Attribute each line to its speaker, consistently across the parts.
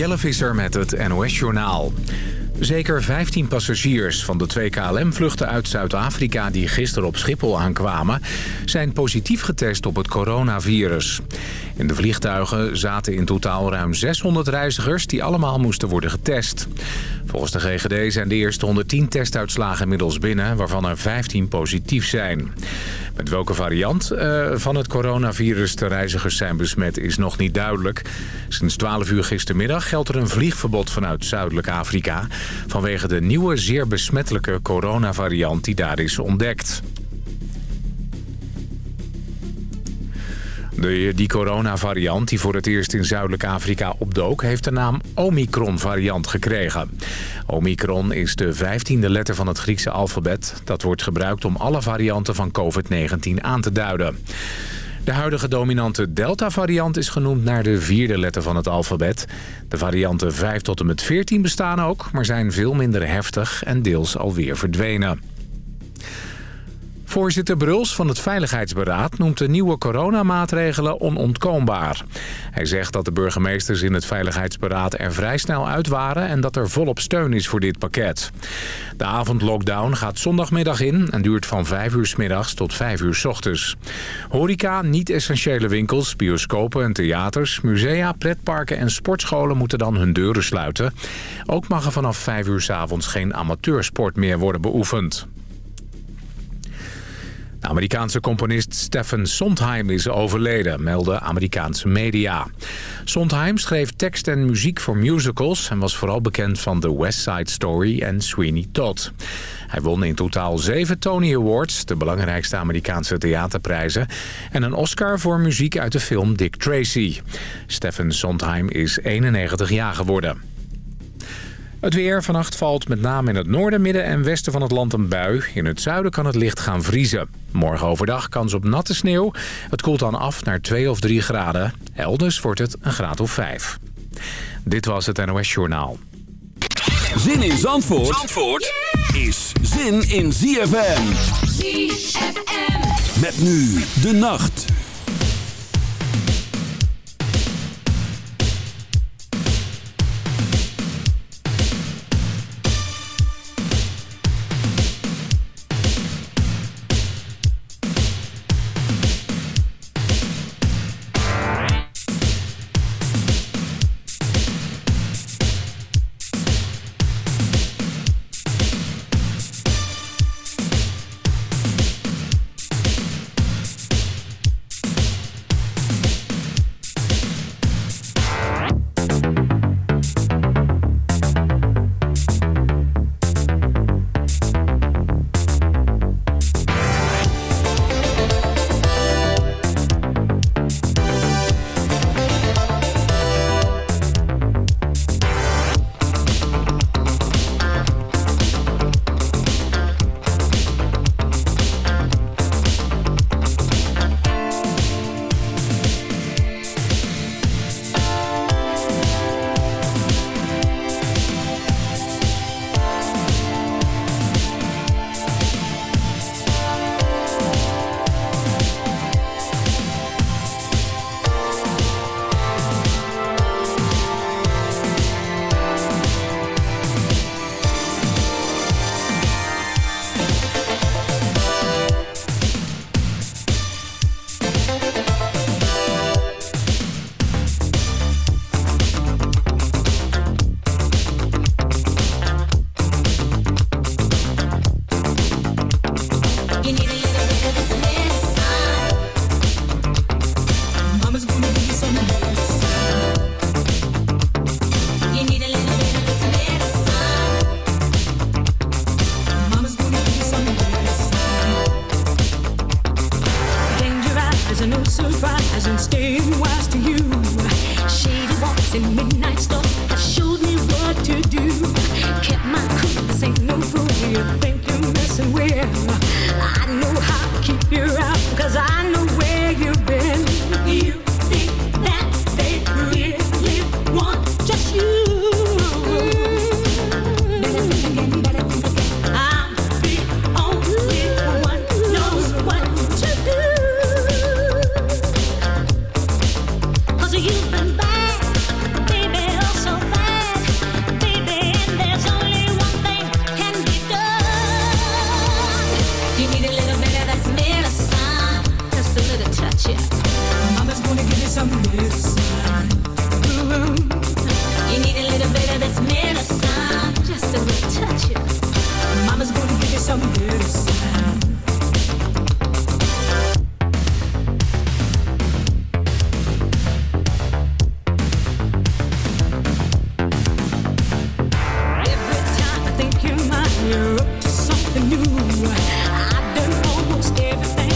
Speaker 1: Jelle Visser met het NOS-journaal. Zeker 15 passagiers van de twee KLM-vluchten uit Zuid-Afrika... die gisteren op Schiphol aankwamen... zijn positief getest op het coronavirus. In de vliegtuigen zaten in totaal ruim 600 reizigers... die allemaal moesten worden getest. Volgens de GGD zijn de eerste 110 testuitslagen inmiddels binnen... waarvan er 15 positief zijn. Met welke variant uh, van het coronavirus de reizigers zijn besmet is nog niet duidelijk. Sinds 12 uur gistermiddag geldt er een vliegverbod vanuit Zuidelijk Afrika... vanwege de nieuwe zeer besmettelijke coronavariant die daar is ontdekt. De, die coronavariant die voor het eerst in Zuidelijk Afrika opdook... heeft de naam Omicron-variant gekregen. Omicron is de vijftiende letter van het Griekse alfabet. Dat wordt gebruikt om alle varianten van COVID-19 aan te duiden. De huidige dominante Delta-variant is genoemd naar de vierde letter van het alfabet. De varianten 5 tot en met 14 bestaan ook, maar zijn veel minder heftig en deels alweer verdwenen. Voorzitter Bruls van het Veiligheidsberaad noemt de nieuwe coronamaatregelen onontkoombaar. Hij zegt dat de burgemeesters in het Veiligheidsberaad er vrij snel uit waren... en dat er volop steun is voor dit pakket. De avondlockdown gaat zondagmiddag in en duurt van 5 uur s middags tot 5 uur s ochtends. Horeca, niet-essentiële winkels, bioscopen en theaters, musea, pretparken en sportscholen moeten dan hun deuren sluiten. Ook mag er vanaf 5 uur s avonds geen amateursport meer worden beoefend. De Amerikaanse componist Stephen Sondheim is overleden, melden Amerikaanse media. Sondheim schreef tekst en muziek voor musicals... en was vooral bekend van The West Side Story en Sweeney Todd. Hij won in totaal zeven Tony Awards, de belangrijkste Amerikaanse theaterprijzen... en een Oscar voor muziek uit de film Dick Tracy. Stephen Sondheim is 91 jaar geworden. Het weer. Vannacht valt met name in het noorden, midden en westen van het land een bui. In het zuiden kan het licht gaan vriezen. Morgen overdag kans op natte sneeuw. Het koelt dan af naar 2 of 3 graden. Elders wordt het een graad of 5. Dit was het NOS Journaal.
Speaker 2: Zin in Zandvoort, Zandvoort is zin in ZFM.
Speaker 3: ZFM.
Speaker 2: Met nu de nacht.
Speaker 3: I've done almost everything.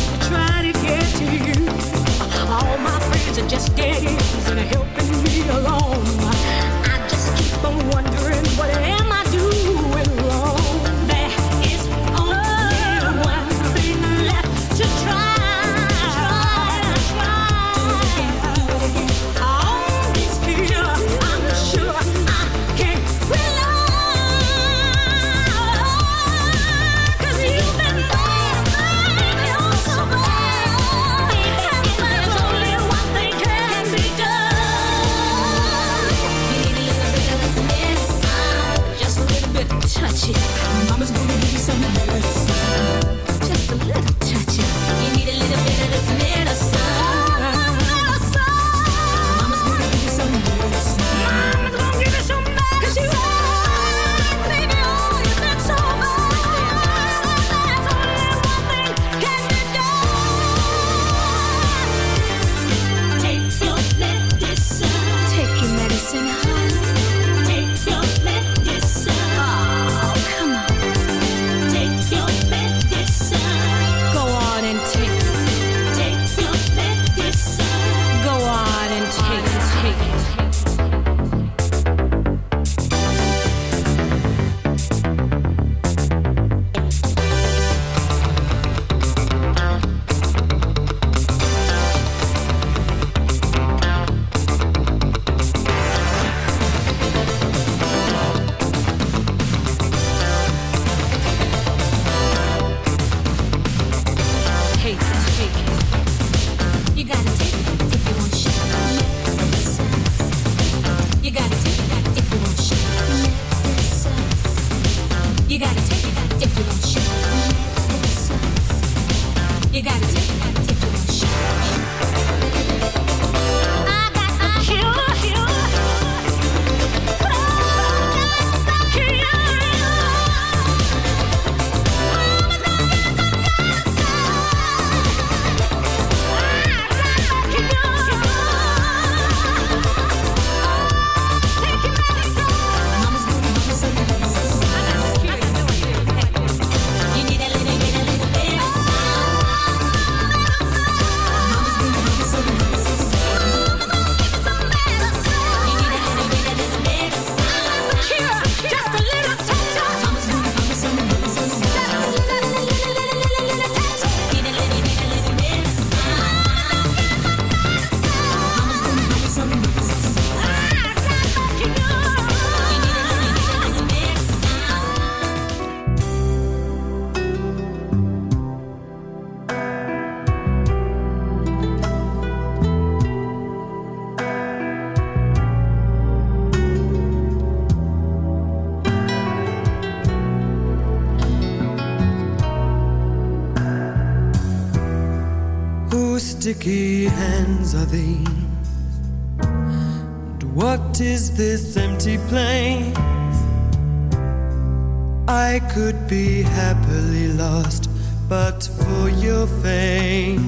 Speaker 3: Empty? I could be happily lost, but for your face.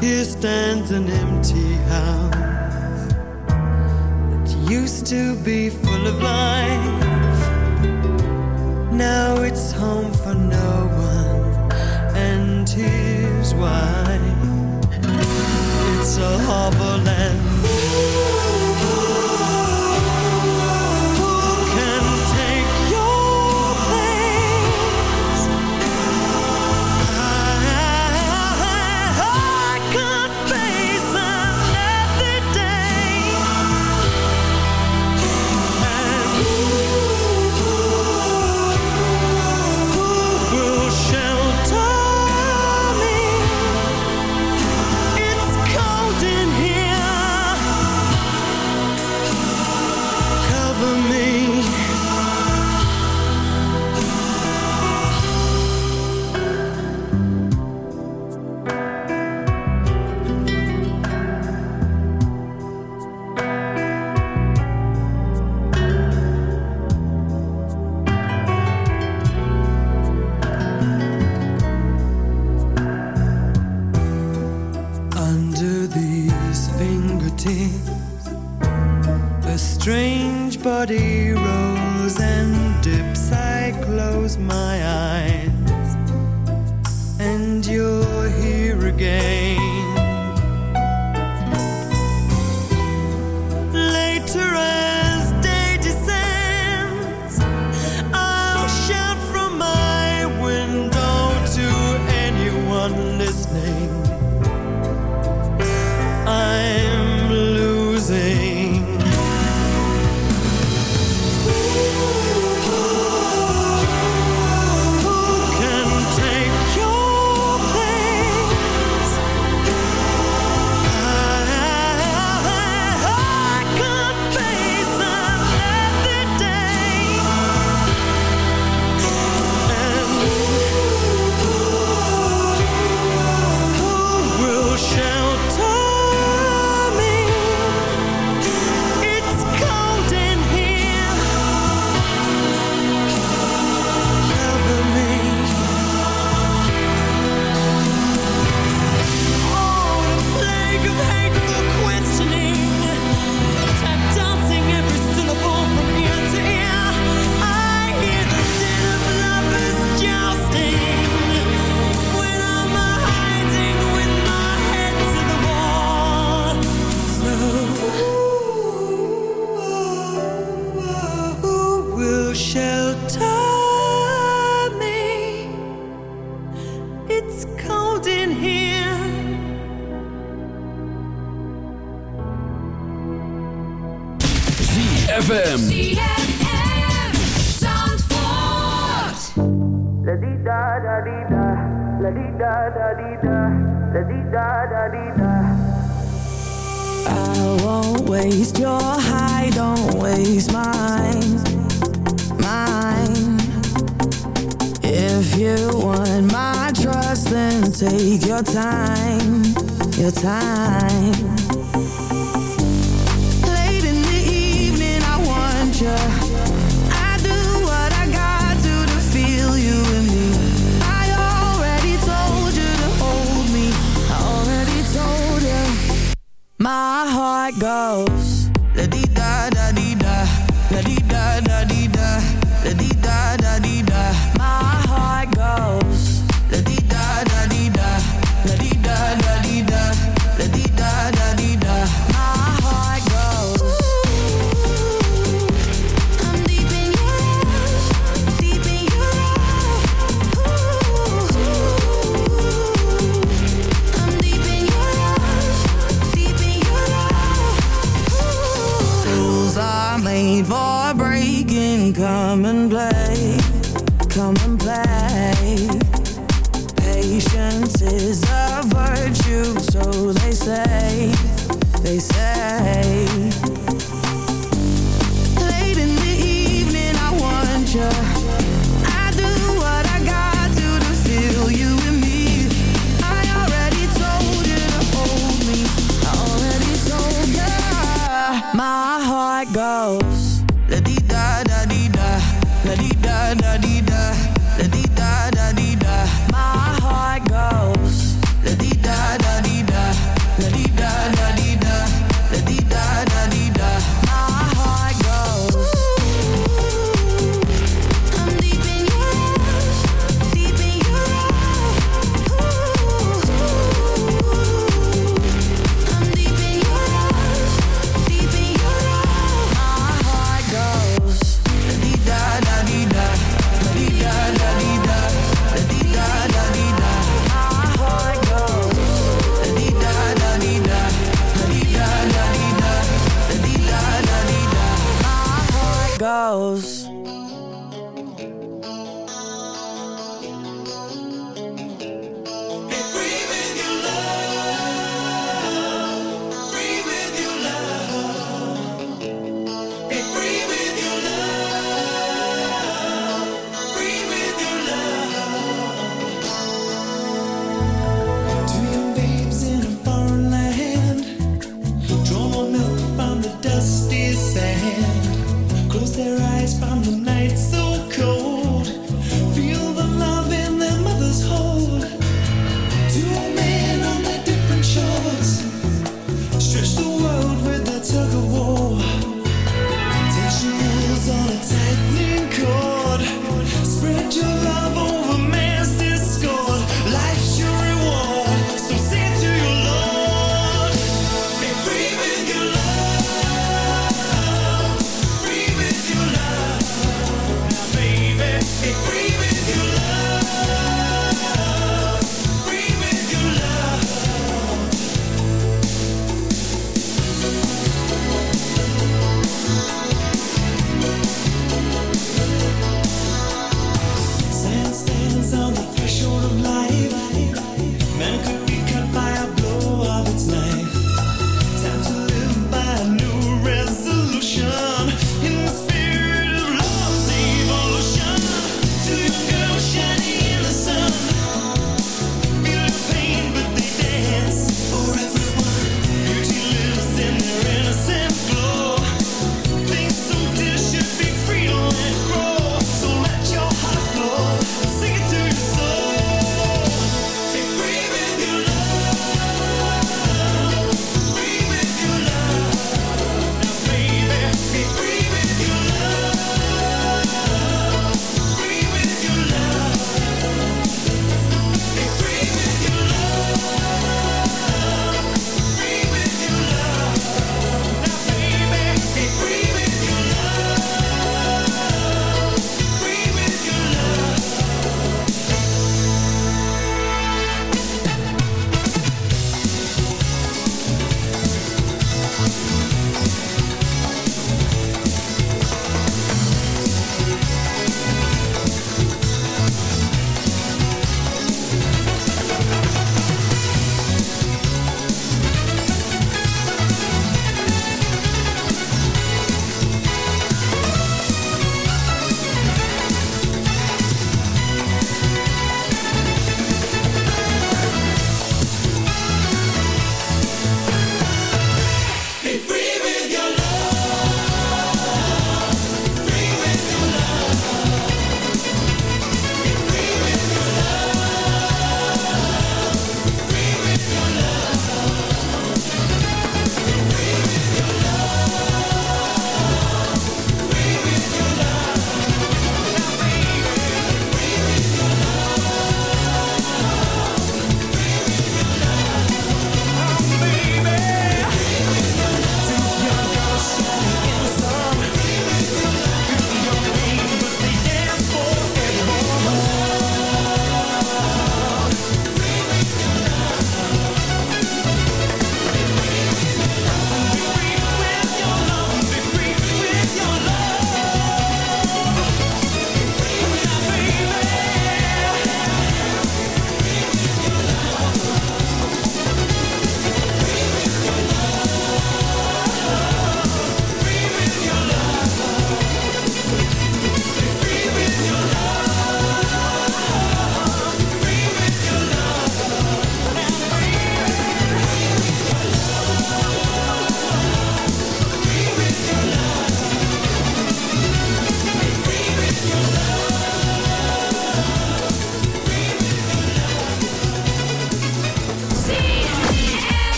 Speaker 3: Here stands an empty house that used to be full of life. Now it's home for no one, and here's why. A harbor land.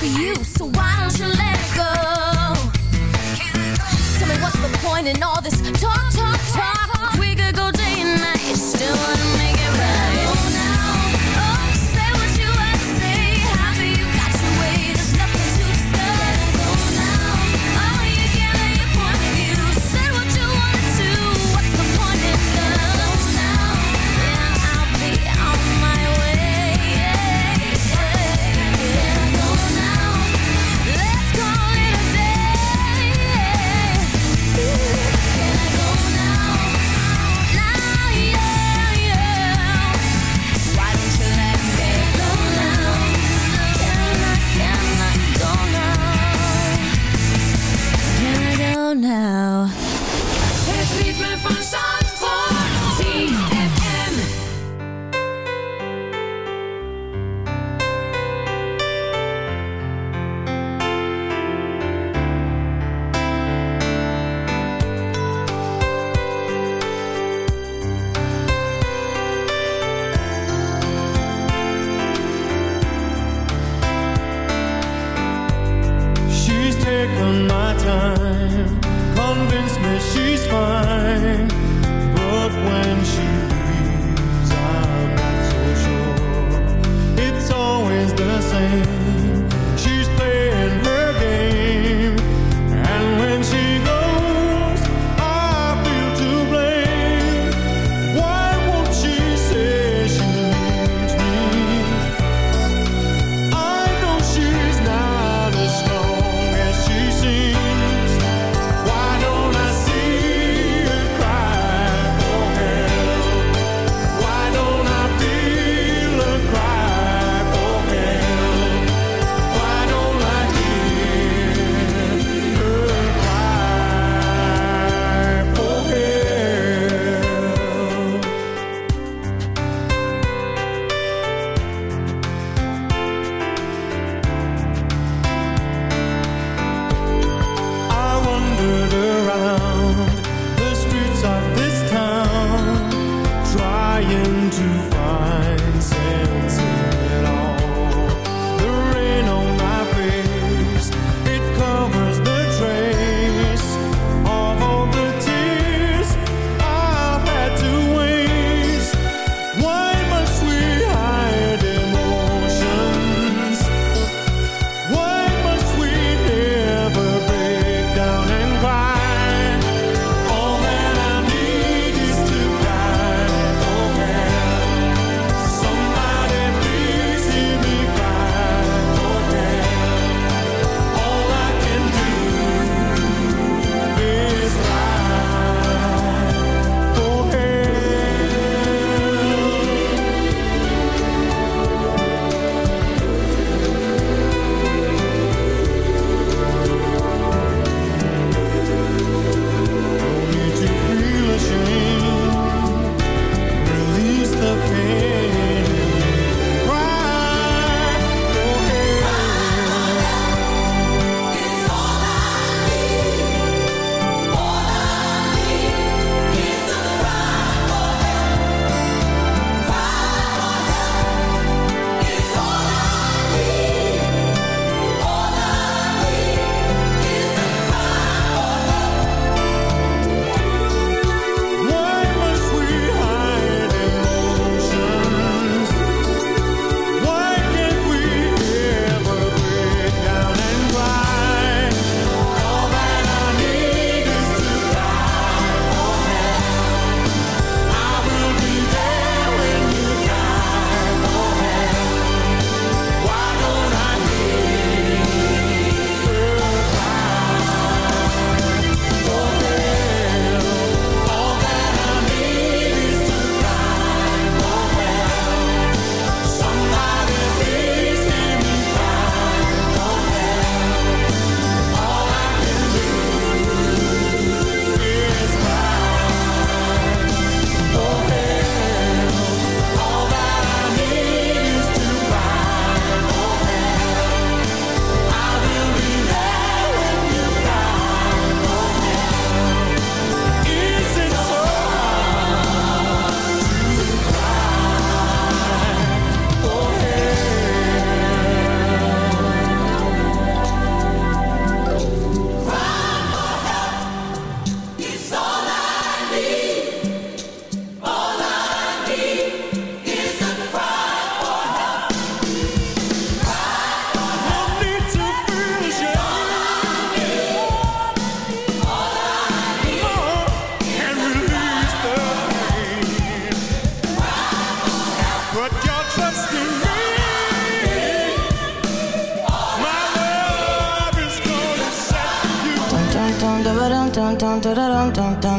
Speaker 4: for you,
Speaker 5: so why don't you let it go? Tell me what's the point in all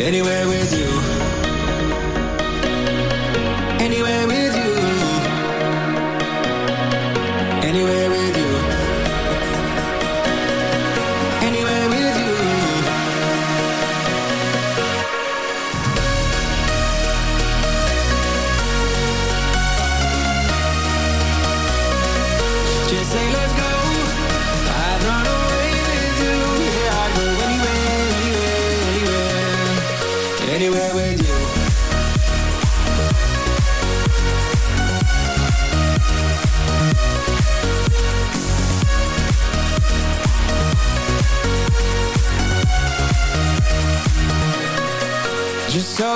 Speaker 6: Anywhere with you.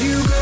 Speaker 7: you go